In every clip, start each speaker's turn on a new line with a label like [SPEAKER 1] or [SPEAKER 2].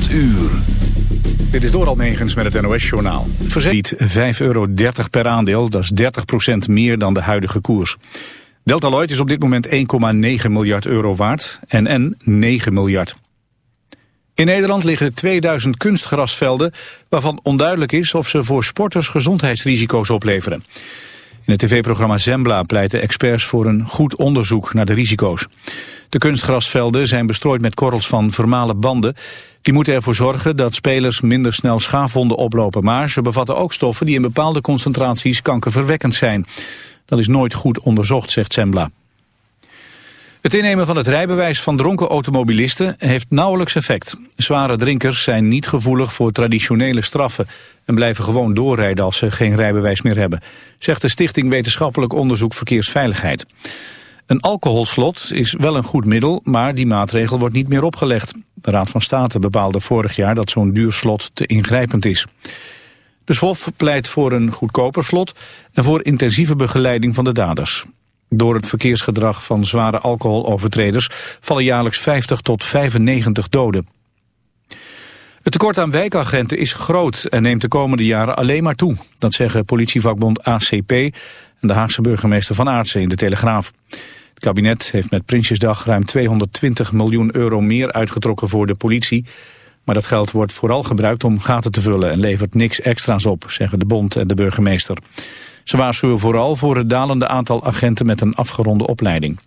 [SPEAKER 1] 8 uur.
[SPEAKER 2] Dit is Doral Negens met het NOS-journaal. Verzet biedt 5,30 euro per aandeel, dat is 30% meer dan de huidige koers. Delta Lloyd is op dit moment 1,9 miljard euro waard en N 9 miljard. In Nederland liggen 2000 kunstgrasvelden waarvan onduidelijk is of ze voor sporters gezondheidsrisico's opleveren. In het tv-programma Zembla pleiten experts voor een goed onderzoek naar de risico's. De kunstgrasvelden zijn bestrooid met korrels van vermalen banden. Die moeten ervoor zorgen dat spelers minder snel schaafwonden oplopen. Maar ze bevatten ook stoffen die in bepaalde concentraties kankerverwekkend zijn. Dat is nooit goed onderzocht, zegt Zembla. Het innemen van het rijbewijs van dronken automobilisten heeft nauwelijks effect. Zware drinkers zijn niet gevoelig voor traditionele straffen... en blijven gewoon doorrijden als ze geen rijbewijs meer hebben... zegt de Stichting Wetenschappelijk Onderzoek Verkeersveiligheid. Een alcoholslot is wel een goed middel, maar die maatregel wordt niet meer opgelegd. De Raad van State bepaalde vorig jaar dat zo'n duur slot te ingrijpend is. De SWOF pleit voor een goedkoper slot en voor intensieve begeleiding van de daders. Door het verkeersgedrag van zware alcoholovertreders vallen jaarlijks 50 tot 95 doden. Het tekort aan wijkagenten is groot en neemt de komende jaren alleen maar toe. Dat zeggen politievakbond ACP en de Haagse burgemeester Van Aartsen in de Telegraaf. Het kabinet heeft met Prinsjesdag ruim 220 miljoen euro meer uitgetrokken voor de politie. Maar dat geld wordt vooral gebruikt om gaten te vullen en levert niks extra's op, zeggen de bond en de burgemeester. Ze waarschuwen vooral voor het dalende aantal agenten met een afgeronde opleiding.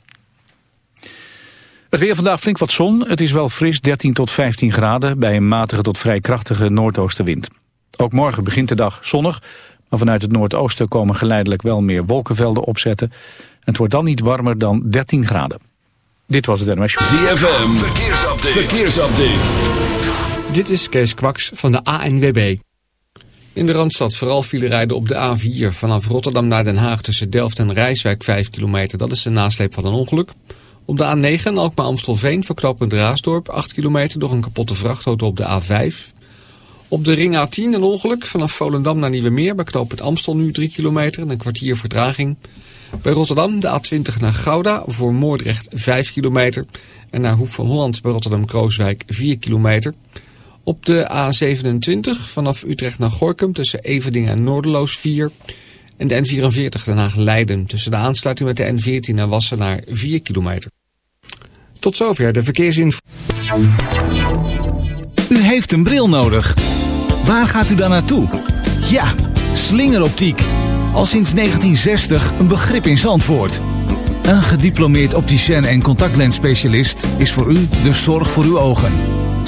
[SPEAKER 2] Het weer vandaag flink wat zon. Het is wel fris, 13 tot 15 graden bij een matige tot vrij krachtige noordoostenwind. Ook morgen begint de dag zonnig, maar vanuit het noordoosten komen geleidelijk wel meer wolkenvelden opzetten. Het wordt dan niet warmer dan 13 graden. Dit was het NOS
[SPEAKER 1] ZFM, verkeersupdate.
[SPEAKER 3] verkeersupdate. Dit is Kees Kwaks van de ANWB. In de Randstad vooral file rijden op de A4 vanaf Rotterdam naar Den Haag tussen Delft en Rijswijk 5 kilometer. Dat is de nasleep van een ongeluk. Op de A9 Alkmaar-Amstelveen verknopend Raasdorp 8 kilometer door een kapotte vrachtauto op de A5. Op de ring A10 een ongeluk vanaf Volendam naar Nieuwemeer bij knooppunt Amstel nu 3 kilometer en een kwartier vertraging. Bij Rotterdam de A20 naar Gouda voor Moordrecht 5 kilometer. En naar Hoek van Holland bij Rotterdam-Krooswijk 4 kilometer. Op de A27 vanaf Utrecht naar Gorkum tussen Everding en Noorderloos 4. En de N44 Den Haag-Leiden tussen de aansluiting met de N14 en Wassenaar 4 kilometer. Tot zover de verkeersinformatie.
[SPEAKER 4] U heeft een bril nodig. Waar gaat u dan naartoe? Ja, slingeroptiek. Al sinds 1960 een begrip in Zandvoort. Een gediplomeerd opticien en contactlensspecialist is voor u de zorg voor uw ogen.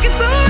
[SPEAKER 5] like
[SPEAKER 6] it's alright.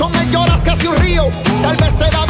[SPEAKER 7] Con él
[SPEAKER 8] lloras casi un río, tal vez te da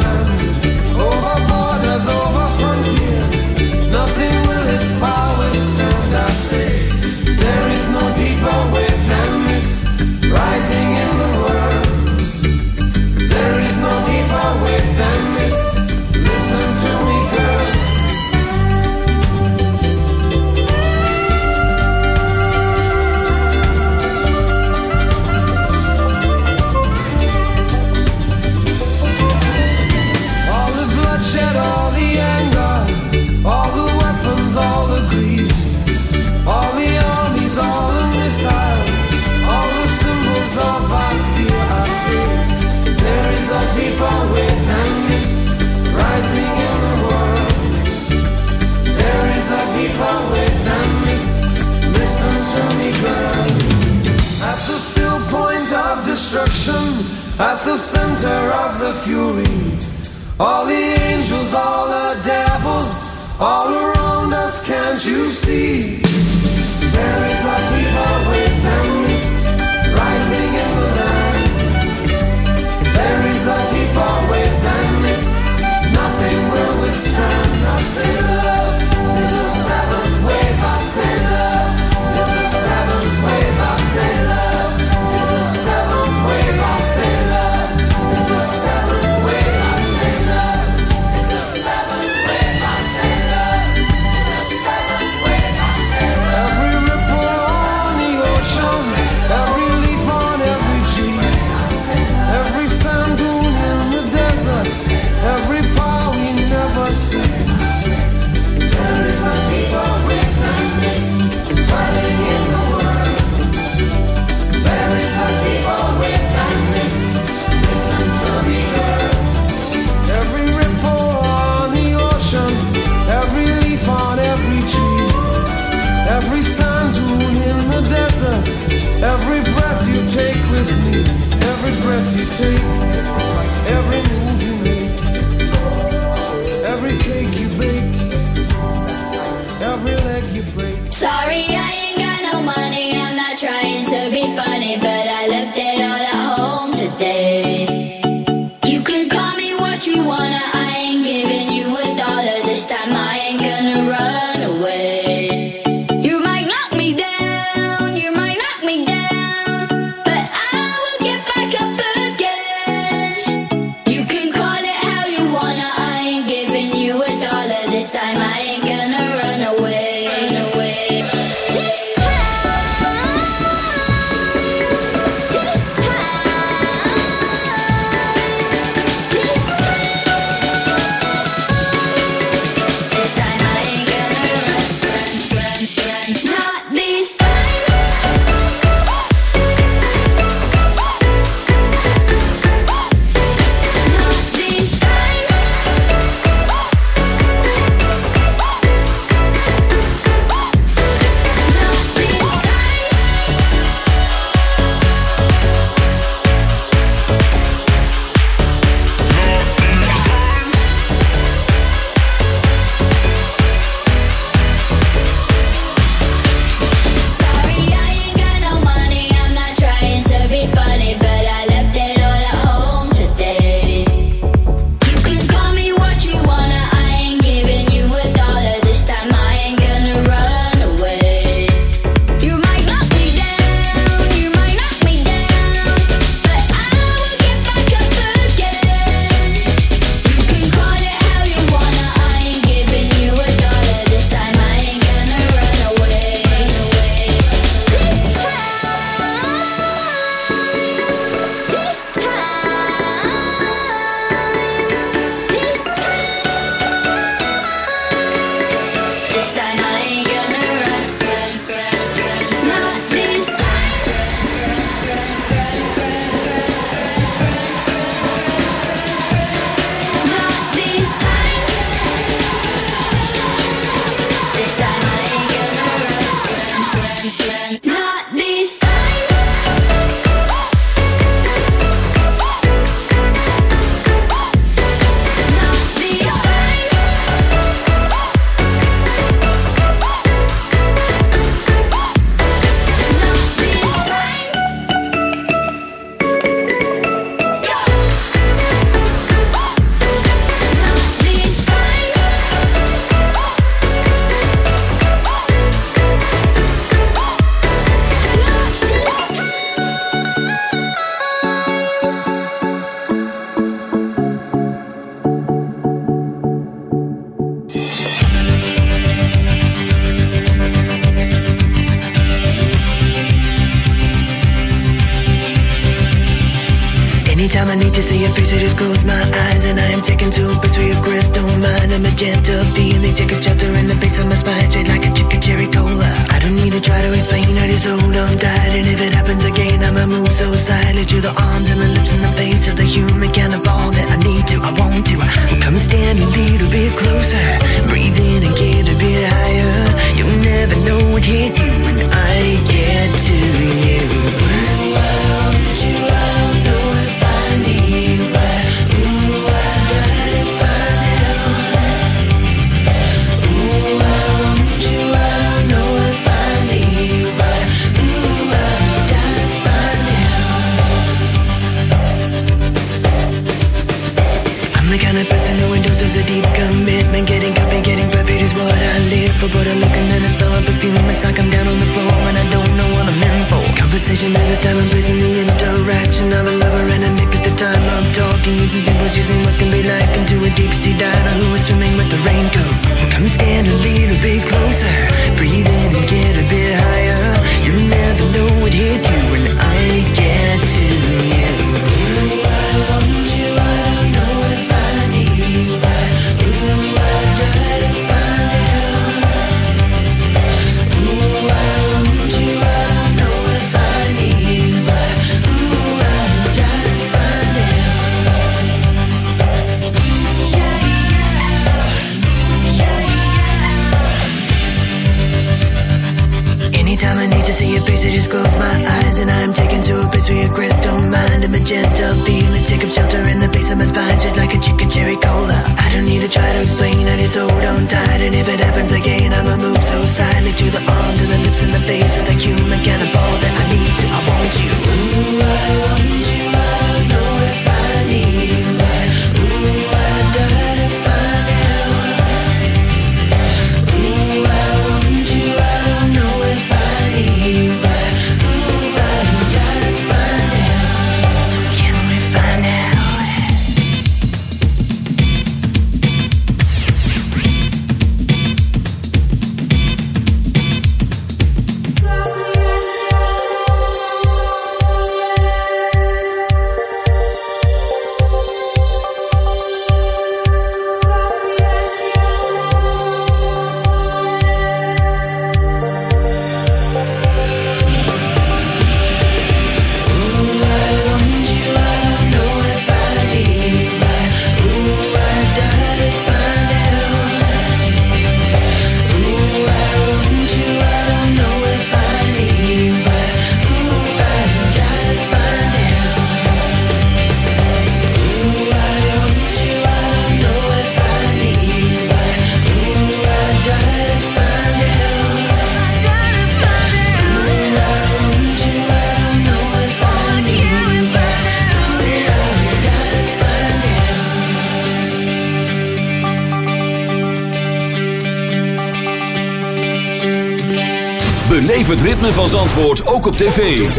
[SPEAKER 1] ritme van Zandvoort ook op tv.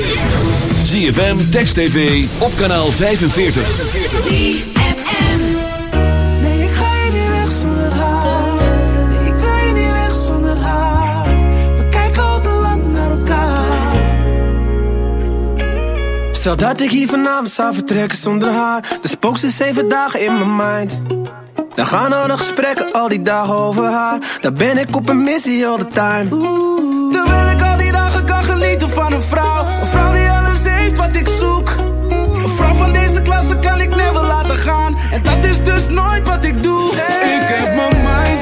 [SPEAKER 1] ZFM, Text TV, op kanaal 45.
[SPEAKER 9] ZFM
[SPEAKER 10] Nee, ik ga je niet weg zonder haar. Nee, ik wil je niet weg zonder haar. We kijken al te lang naar elkaar. Stel dat ik hier vanavond zou vertrekken zonder haar. Dan spook ze zeven dagen in mijn mind. Dan gaan al de gesprekken al die dagen over haar. Daar ben ik op een missie all the time. Oeh. ik zoek. Een vrouw van deze klasse kan ik never laten gaan. En dat is dus nooit wat ik doe. Ik heb mijn mind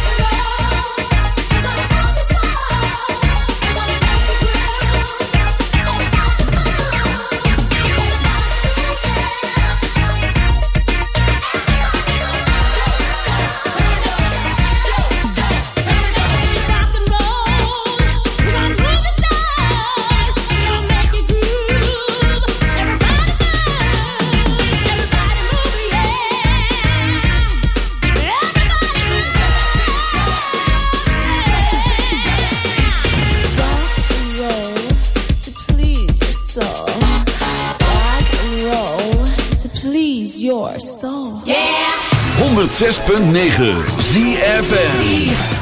[SPEAKER 1] 106.9
[SPEAKER 11] ZFN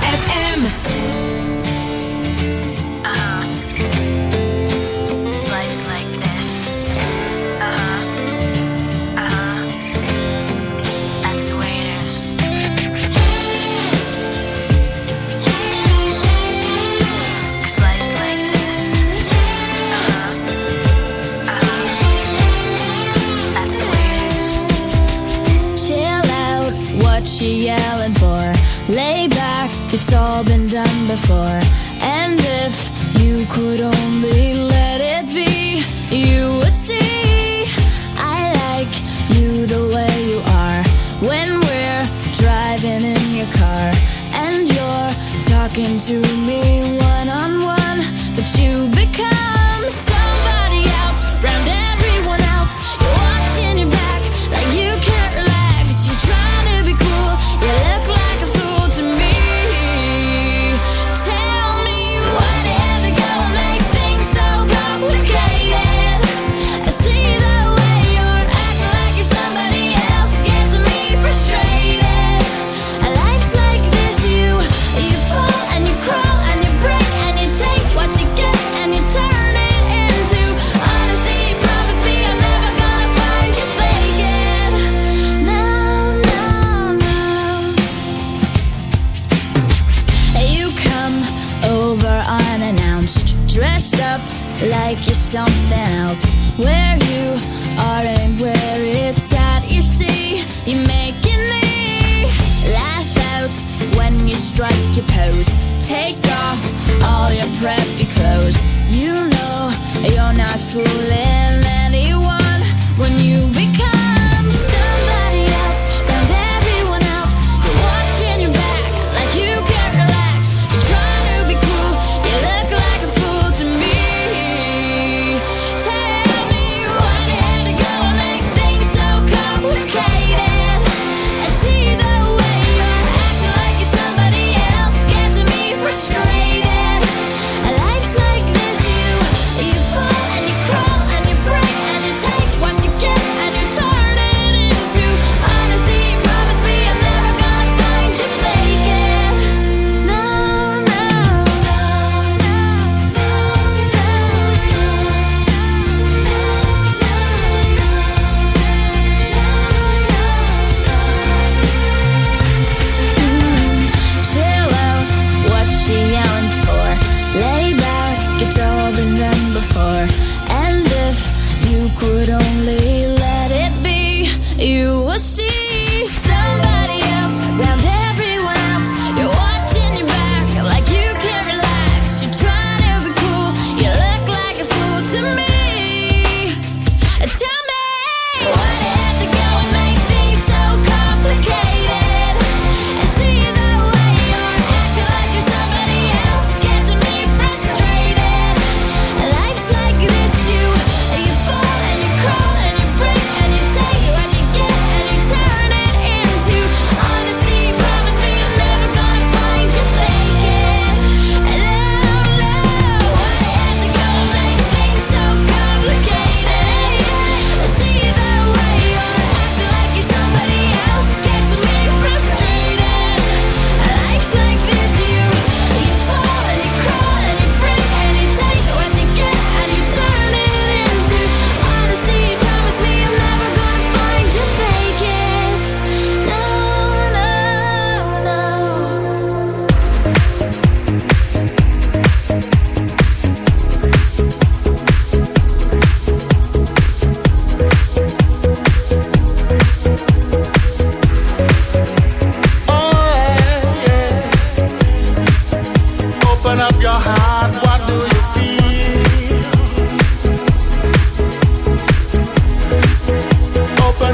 [SPEAKER 11] you could only let it be, you would see. I like you the way you are. When we're driving in your car, and you're talking to me one on one, but you become preppy clothes. You know you're not fooling.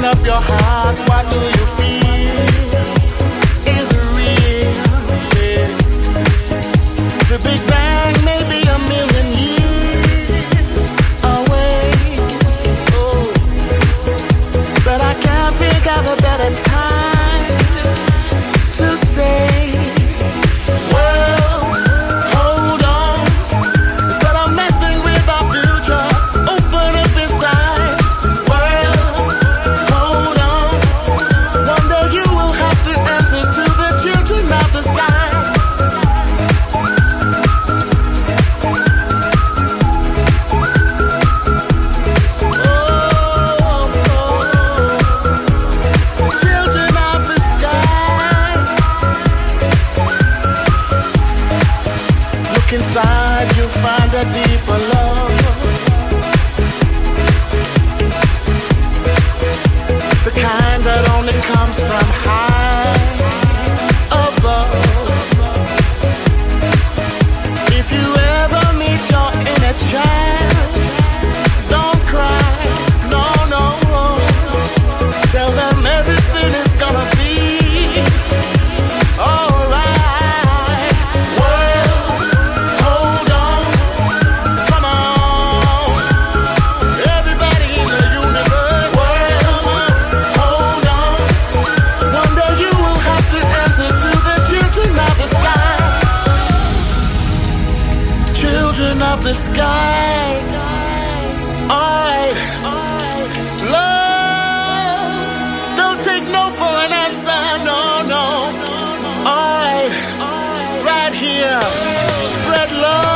[SPEAKER 12] up your heart, what do you feel? Is it real? Yeah. The Big Bang may be a million years away, oh, but I can't think of a better time. right here. Spread love.